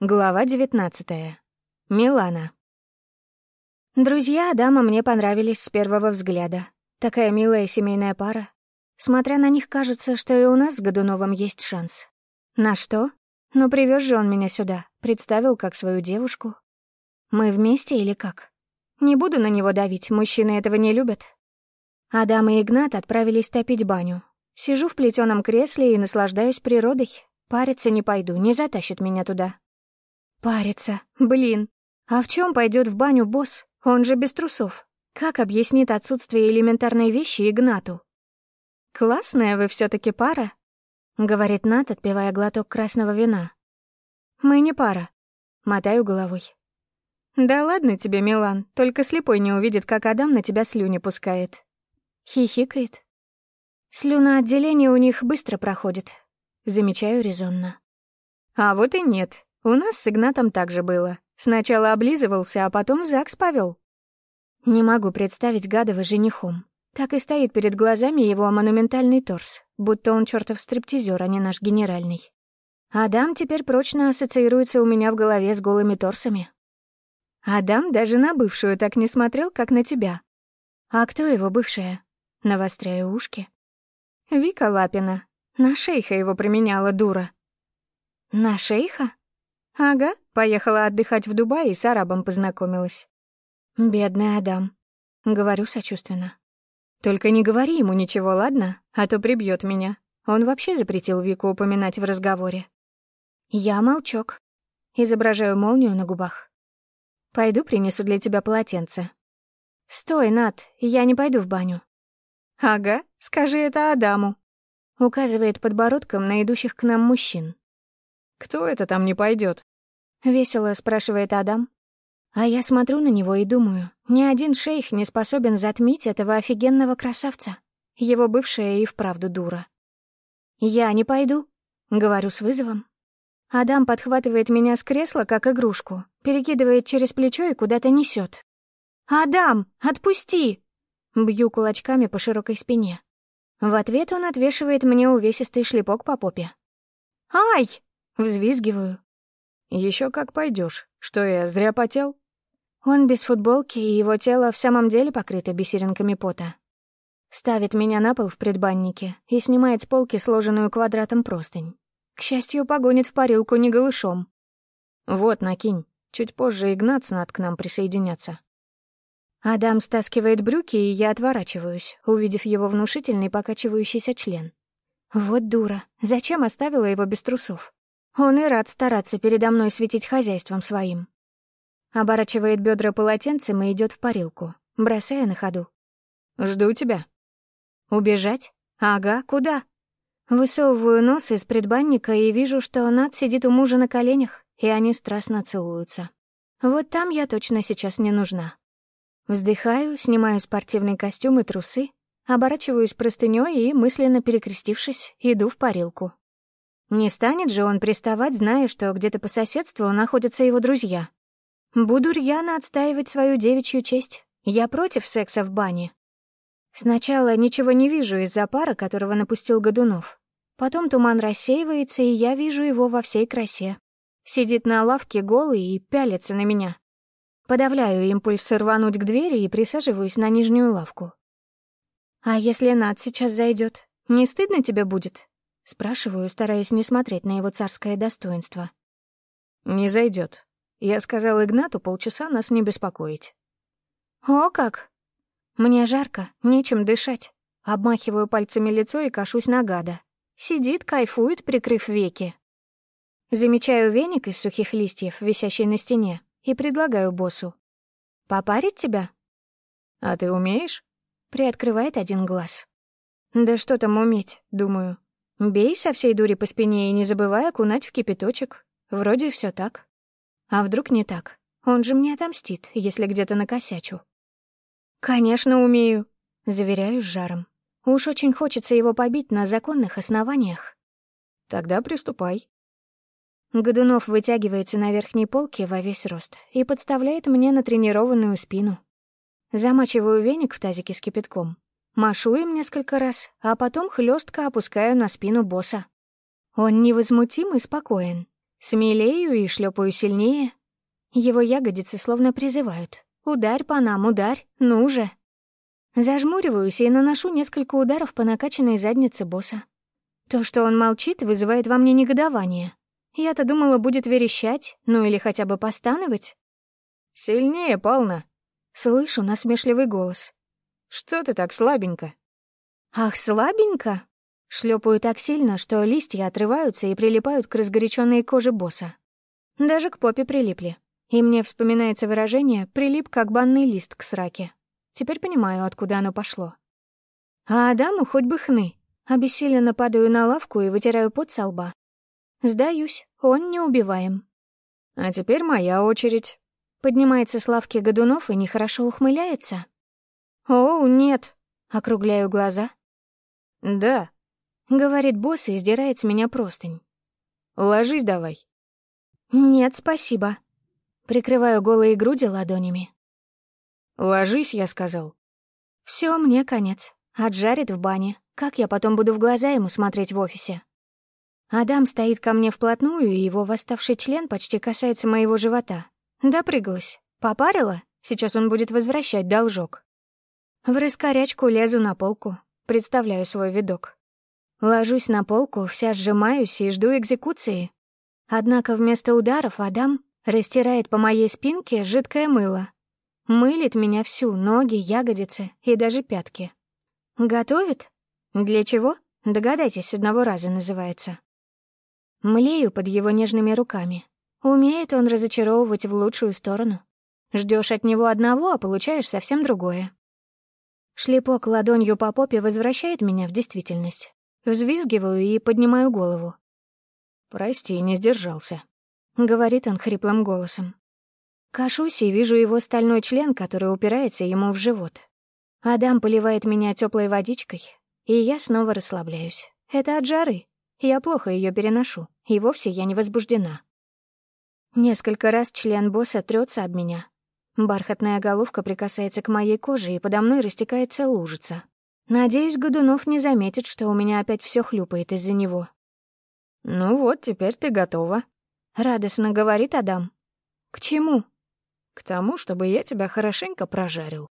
Глава 19. Милана. Друзья Адама мне понравились с первого взгляда. Такая милая семейная пара. Смотря на них, кажется, что и у нас с Годуновым есть шанс. На что? Ну, привез же он меня сюда, представил как свою девушку. Мы вместе или как? Не буду на него давить, мужчины этого не любят. Адам и Игнат отправились топить баню. Сижу в плетеном кресле и наслаждаюсь природой. Париться не пойду, не затащит меня туда. Парится. Блин. А в чем пойдет в баню босс? Он же без трусов. Как объяснит отсутствие элементарной вещи Игнату? «Классная вы все таки пара», — говорит Нат, отпивая глоток красного вина. «Мы не пара», — мотаю головой. «Да ладно тебе, Милан, только слепой не увидит, как Адам на тебя слюни пускает». Хихикает. Слюноотделение у них быстро проходит. Замечаю резонно. А вот и нет. У нас с Игнатом так же было. Сначала облизывался, а потом ЗАГС повел. Не могу представить Гадова женихом. Так и стоит перед глазами его монументальный торс, будто он чертов стриптизер, а не наш генеральный. Адам теперь прочно ассоциируется у меня в голове с голыми торсами. Адам даже на бывшую так не смотрел, как на тебя. А кто его бывшая? Навостряю ушки. Вика Лапина. На шейха его применяла дура. На шейха? Ага, поехала отдыхать в Дубай и с арабом познакомилась. Бедный Адам. Говорю сочувственно. Только не говори ему ничего, ладно? А то прибьет меня. Он вообще запретил Вику упоминать в разговоре. Я молчок. Изображаю молнию на губах. Пойду принесу для тебя полотенце. Стой, Над, я не пойду в баню. Ага, скажи это Адаму. Указывает подбородком на идущих к нам мужчин. «Кто это там не пойдет? Весело спрашивает Адам. А я смотрю на него и думаю, ни один шейх не способен затмить этого офигенного красавца. Его бывшая и вправду дура. «Я не пойду», — говорю с вызовом. Адам подхватывает меня с кресла, как игрушку, перекидывает через плечо и куда-то несет. «Адам, отпусти!» Бью кулачками по широкой спине. В ответ он отвешивает мне увесистый шлепок по попе. «Ай!» Взвизгиваю. Еще как пойдешь. Что я, зря потел?» Он без футболки, и его тело в самом деле покрыто бисеринками пота. Ставит меня на пол в предбаннике и снимает с полки сложенную квадратом простынь. К счастью, погонит в парилку не голышом. «Вот, накинь. Чуть позже Игнат с Над к нам присоединятся». Адам стаскивает брюки, и я отворачиваюсь, увидев его внушительный покачивающийся член. Вот дура. Зачем оставила его без трусов? Он и рад стараться передо мной светить хозяйством своим. Оборачивает бедра полотенцем и идет в парилку, бросая на ходу. «Жду тебя». «Убежать? Ага, куда?» Высовываю нос из предбанника и вижу, что Над сидит у мужа на коленях, и они страстно целуются. Вот там я точно сейчас не нужна. Вздыхаю, снимаю спортивный костюм и трусы, оборачиваюсь простынёй и, мысленно перекрестившись, иду в парилку. Не станет же он приставать, зная, что где-то по соседству находятся его друзья. Буду рьяно отстаивать свою девичью честь. Я против секса в бане. Сначала ничего не вижу из-за пара, которого напустил Годунов. Потом туман рассеивается, и я вижу его во всей красе. Сидит на лавке голый и пялится на меня. Подавляю импульс рвануть к двери и присаживаюсь на нижнюю лавку. «А если Над сейчас зайдет, не стыдно тебе будет?» Спрашиваю, стараясь не смотреть на его царское достоинство. «Не зайдет. Я сказал Игнату полчаса нас не беспокоить». «О как! Мне жарко, нечем дышать». Обмахиваю пальцами лицо и кашусь на гада. Сидит, кайфует, прикрыв веки. Замечаю веник из сухих листьев, висящий на стене, и предлагаю боссу. «Попарить тебя?» «А ты умеешь?» Приоткрывает один глаз. «Да что там уметь?» — думаю. Бей со всей дури по спине и не забывай окунать в кипяточек. Вроде все так. А вдруг не так? Он же мне отомстит, если где-то накосячу. «Конечно, умею», — заверяю с жаром. Уж очень хочется его побить на законных основаниях. «Тогда приступай». Годунов вытягивается на верхней полке во весь рост и подставляет мне натренированную спину. Замачиваю веник в тазике с кипятком, Машу им несколько раз, а потом хлестко опускаю на спину босса. Он невозмутим и спокоен. Смелею и шлепаю сильнее. Его ягодицы словно призывают. «Ударь по нам, ударь, ну же!» Зажмуриваюсь и наношу несколько ударов по накачанной заднице босса. То, что он молчит, вызывает во мне негодование. Я-то думала, будет верещать, ну или хотя бы постановать. «Сильнее, полно!» Слышу насмешливый голос. «Что ты так слабенько?» «Ах, слабенько?» Шлепаю так сильно, что листья отрываются и прилипают к разгоряченной коже босса. Даже к попе прилипли. И мне вспоминается выражение «прилип, как банный лист к сраке». Теперь понимаю, откуда оно пошло. А Адаму хоть бы хны. Обессиленно падаю на лавку и вытираю пот со лба. Сдаюсь, он не убиваем. А теперь моя очередь. Поднимается с лавки Годунов и нехорошо ухмыляется. «Оу, нет!» — округляю глаза. «Да», — говорит босс и сдирает с меня простынь. «Ложись давай». «Нет, спасибо». Прикрываю голые груди ладонями. «Ложись», — я сказал. Все, мне конец. Отжарит в бане. Как я потом буду в глаза ему смотреть в офисе? Адам стоит ко мне вплотную, и его восставший член почти касается моего живота. Допрыгалась. Попарила? Сейчас он будет возвращать должок. В раскорячку лезу на полку. Представляю свой видок. Ложусь на полку, вся сжимаюсь и жду экзекуции. Однако вместо ударов Адам растирает по моей спинке жидкое мыло. Мылит меня всю, ноги, ягодицы и даже пятки. Готовит? Для чего? Догадайтесь, одного раза называется. Млею под его нежными руками. Умеет он разочаровывать в лучшую сторону. Ждешь от него одного, а получаешь совсем другое. Шлепок ладонью по попе возвращает меня в действительность. Взвизгиваю и поднимаю голову. «Прости, не сдержался», — говорит он хриплым голосом. Кашусь и вижу его стальной член, который упирается ему в живот. Адам поливает меня теплой водичкой, и я снова расслабляюсь. Это от жары. Я плохо ее переношу, и вовсе я не возбуждена. Несколько раз член босса трется об меня. Бархатная головка прикасается к моей коже, и подо мной растекается лужица. Надеюсь, Годунов не заметит, что у меня опять все хлюпает из-за него. «Ну вот, теперь ты готова», — радостно говорит Адам. «К чему?» «К тому, чтобы я тебя хорошенько прожарил».